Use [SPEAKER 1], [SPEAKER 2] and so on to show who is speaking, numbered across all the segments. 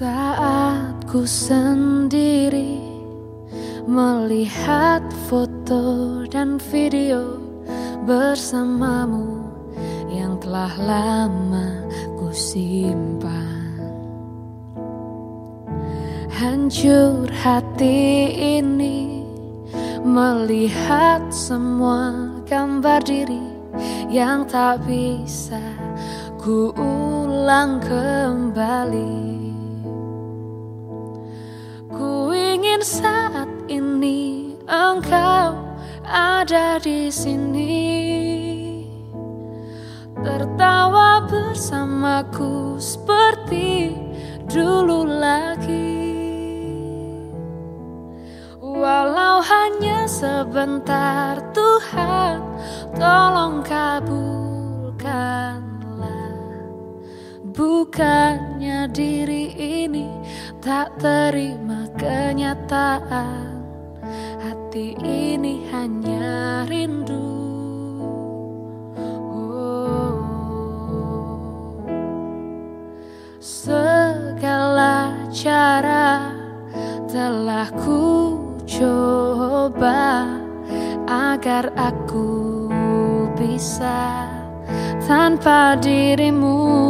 [SPEAKER 1] Saat ku sendiri melihat foto dan video bersamamu yang telah lama ku simpan. Hancur hati ini melihat semua gambar diri yang tak bisa ku ulang kembali. Ingin saat ini engkau ada di sini. Tertawa bersamaku seperti dulu lagi. Walau hanya sebentar Tuhan tolong kabulkanlah. Bukannya diri ini tak terima kenyataan. Hati ini hanya rindu. Segala cara telah ku coba agar aku bisa tanpa dirimu.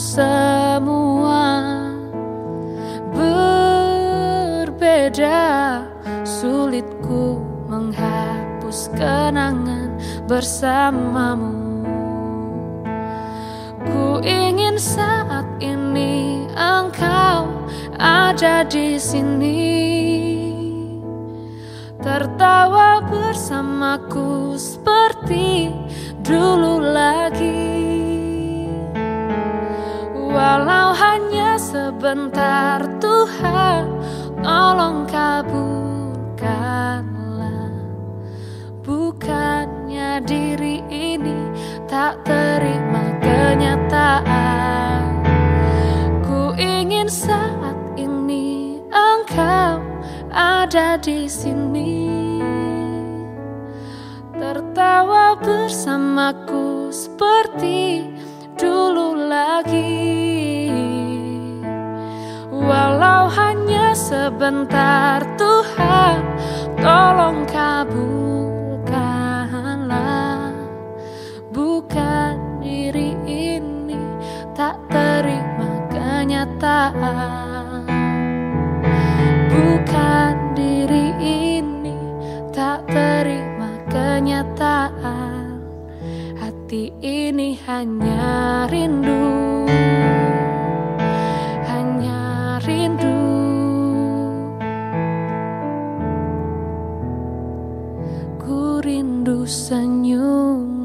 [SPEAKER 1] Semua berbeda Sulitku menghapus kenangan bersamamu. Ku ingin saat ini engkau ada di sini. Tertawa bersamaku seperti dulu lagi. Walau hanya sebentar Tuhan Tolong kabulkanlah. Bukannya diri ini tak terima kenyataan. Ku ingin saat ini engkau ada di sini. Tertawa bersamaku seperti sebentar Tuhan Tolong kabulkanlah. Bukan diri ini tak terima kenyataan. Bukan diri ini tak terima kenyataan. Hati ini hanya rindu senyum.